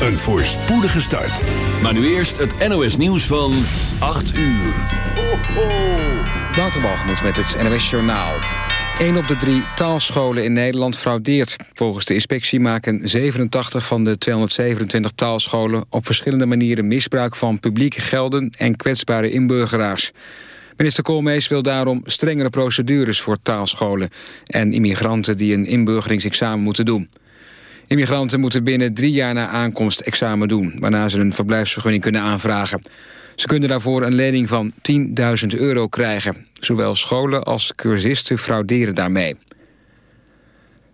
een voorspoedige start. Maar nu eerst het NOS nieuws van 8 uur. Ho, Waterbalgemoed met het NOS Journaal. 1 op de drie taalscholen in Nederland fraudeert. Volgens de inspectie maken 87 van de 227 taalscholen... op verschillende manieren misbruik van publieke gelden... en kwetsbare inburgeraars. Minister Koolmees wil daarom strengere procedures voor taalscholen... en immigranten die een inburgeringsexamen moeten doen. Immigranten moeten binnen drie jaar na aankomst examen doen... waarna ze een verblijfsvergunning kunnen aanvragen. Ze kunnen daarvoor een lening van 10.000 euro krijgen. Zowel scholen als cursisten frauderen daarmee.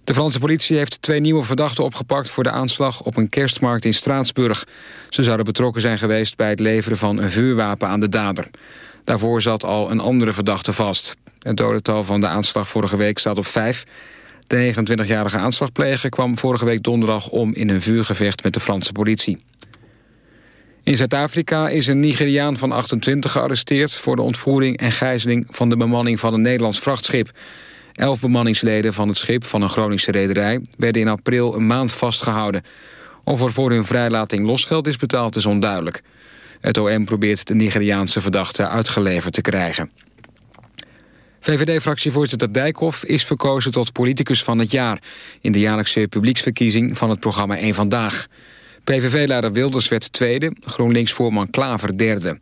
De Franse politie heeft twee nieuwe verdachten opgepakt... voor de aanslag op een kerstmarkt in Straatsburg. Ze zouden betrokken zijn geweest bij het leveren van een vuurwapen aan de dader. Daarvoor zat al een andere verdachte vast. Het dodental van de aanslag vorige week staat op vijf. De 29-jarige aanslagpleger kwam vorige week donderdag om... in een vuurgevecht met de Franse politie. In Zuid-Afrika is een Nigeriaan van 28 gearresteerd... voor de ontvoering en gijzeling van de bemanning van een Nederlands vrachtschip. Elf bemanningsleden van het schip van een Groningse rederij... werden in april een maand vastgehouden. Of er voor hun vrijlating losgeld is betaald is onduidelijk. Het OM probeert de Nigeriaanse verdachte uitgeleverd te krijgen. VVD-fractievoorzitter Dijkhoff is verkozen tot politicus van het jaar... in de jaarlijkse publieksverkiezing van het programma 1 Vandaag. PVV-leider Wilders werd tweede, GroenLinks-voorman Klaver derde.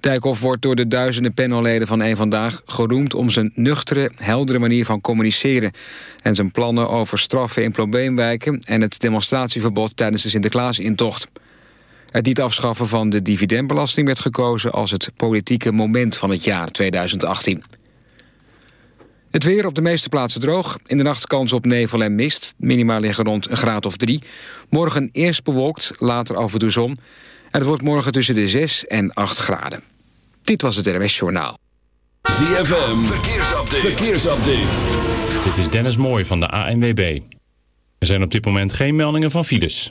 Dijkhoff wordt door de duizenden panelleden van 1 Vandaag geroemd... om zijn nuchtere, heldere manier van communiceren... en zijn plannen over straffen in probleemwijken... en het demonstratieverbod tijdens de Sinterklaasintocht. Het niet afschaffen van de dividendbelasting werd gekozen... als het politieke moment van het jaar 2018. Het weer op de meeste plaatsen droog. In de nacht kans op nevel en mist. Minimaal liggen rond een graad of drie. Morgen eerst bewolkt, later af en toe zon. En het wordt morgen tussen de 6 en 8 graden. Dit was het RWS Journaal. ZFM, verkeersupdate. verkeersupdate. Dit is Dennis Mooij van de ANWB. Er zijn op dit moment geen meldingen van files.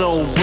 so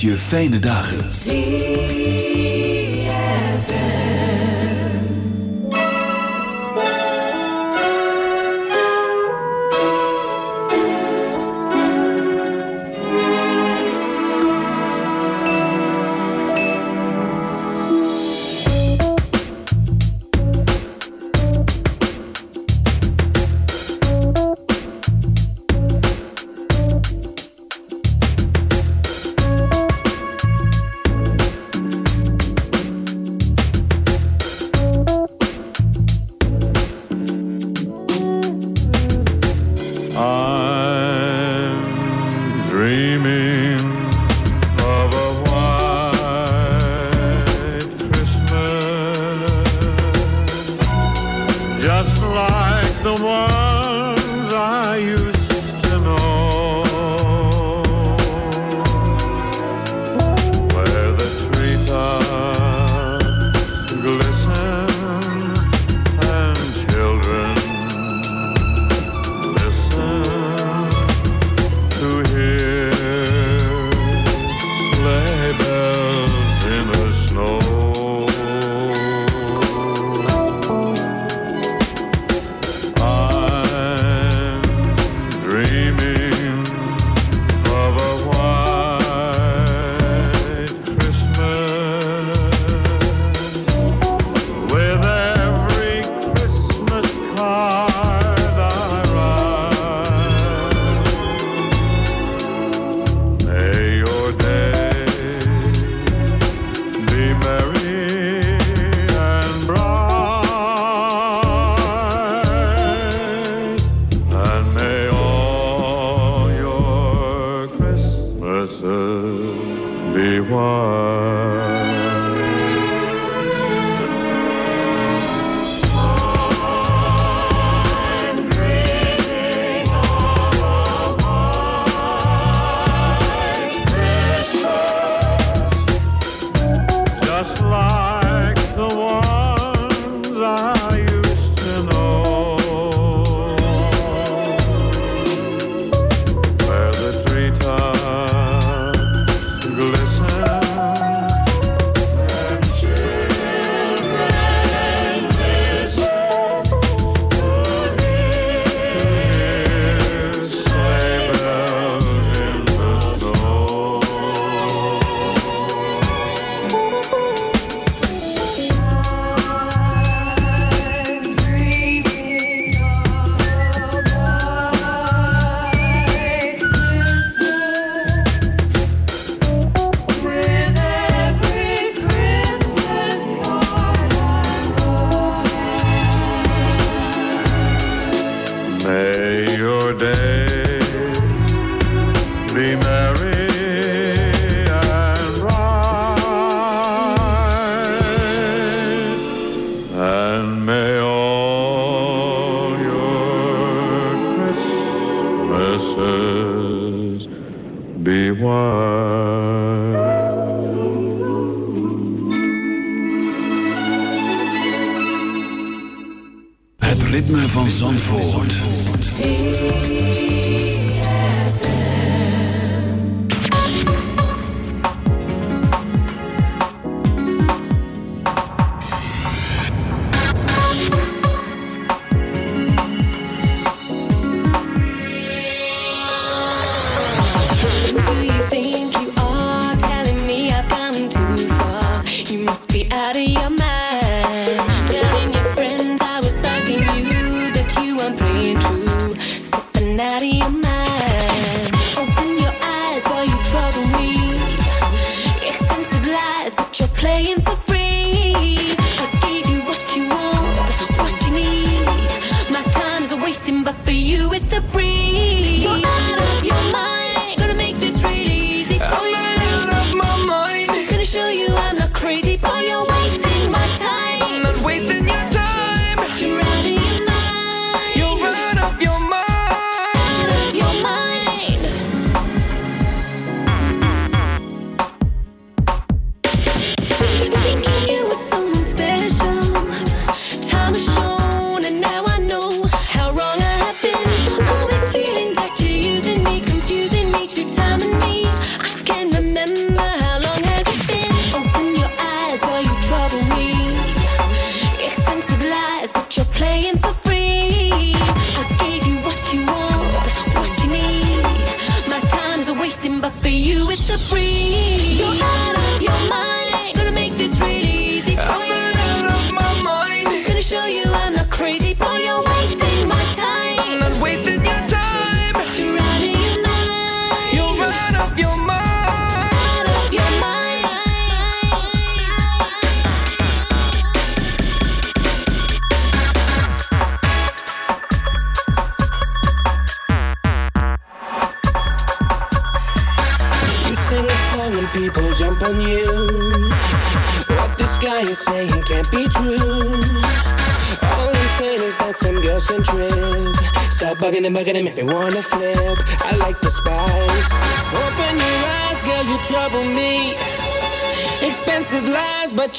je fijne dagen. Just like the ones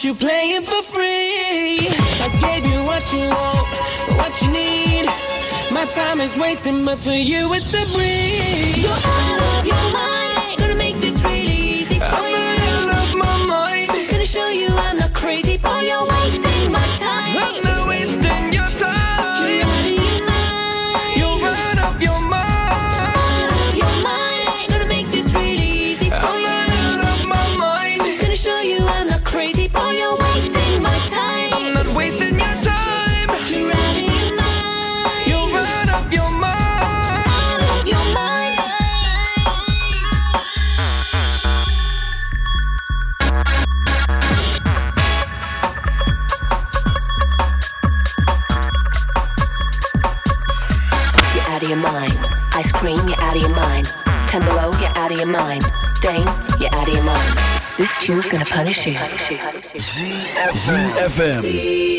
you playing for free. I gave you what you want, what you need. My time is wasting, but for you it's a breeze. You're out of your mind. You. ZFM.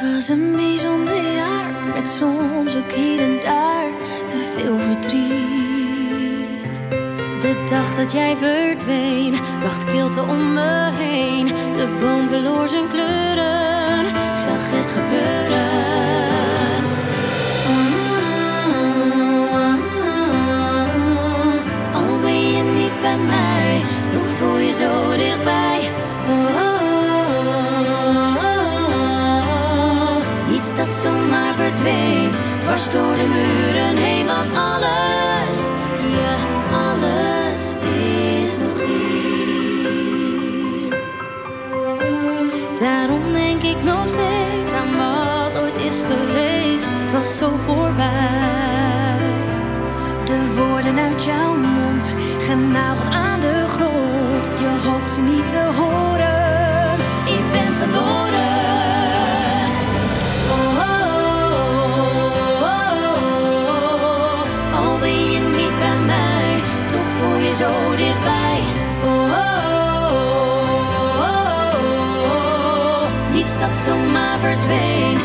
Het was een bijzonder jaar, met soms ook hier en daar te veel verdriet. De dag dat jij verdween, bracht kilte om me heen. De boom verloor zijn kleuren, zag het gebeuren. bij mij, toch voel je zo dichtbij. Oh. twee, dwars door de muren heen, want alles, ja, alles is nog hier. Daarom denk ik nog steeds aan wat ooit is geweest, het was zo voorbij. De woorden uit jouw mond gaan aan de grond, je hoopt niet te horen. verdween,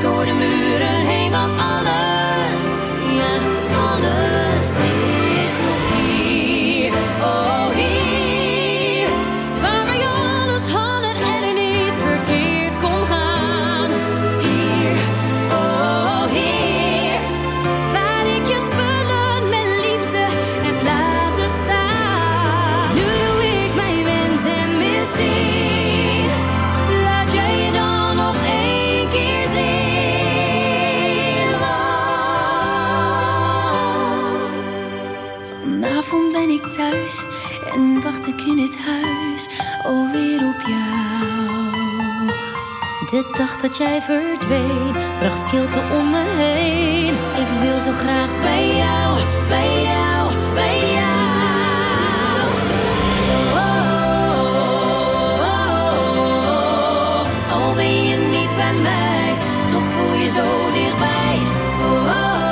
door de muren. ben ik thuis en wacht ik in het huis alweer op jou. De dag dat jij verdween, bracht kilte om me heen. Ik wil zo graag bij jou, bij jou, bij jou. Oh, oh, oh, oh. Al ben je niet bij mij, toch voel je zo dichtbij. Oh, oh.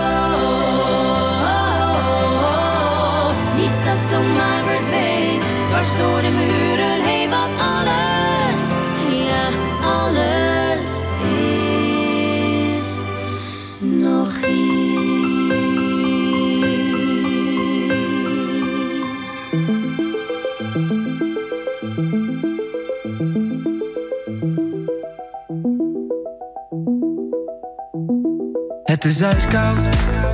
zomaar verdween. Dwars door de muren heen, wat alles, ja, alles is nog hier. Het is ijskoud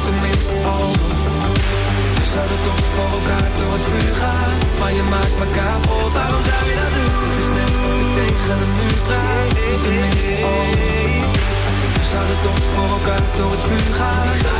Praat. Doe tenminste alsof. We zouden toch voor elkaar door het vuur gaan. Maar je maakt me kapot. Waarom zou je dat doen? Het is tegen een muur praat. Doe tenminste alsof. We zouden toch voor elkaar door het vuur gaan.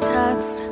touch.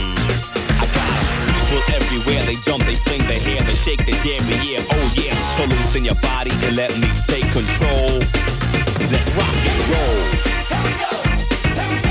People everywhere. They jump, they swing their hair, they shake their damn yeah. Oh yeah. So loosen your body and let me take control. Let's rock and roll. Whether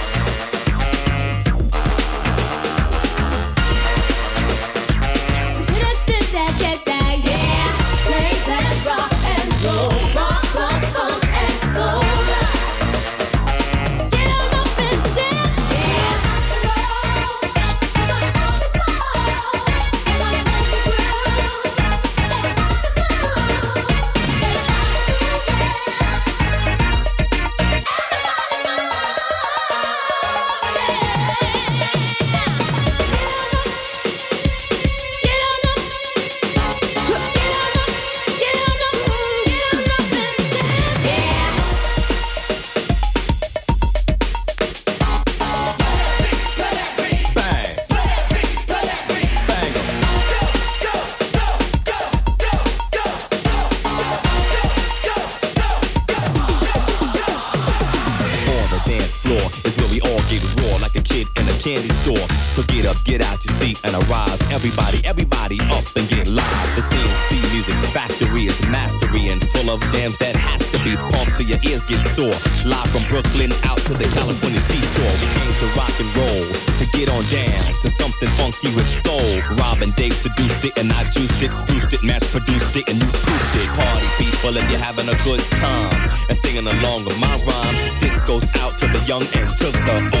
It, mass produced it, and you proofed it. Party people if you're having a good time and singing along with my rhyme. This goes out to the young and to the old.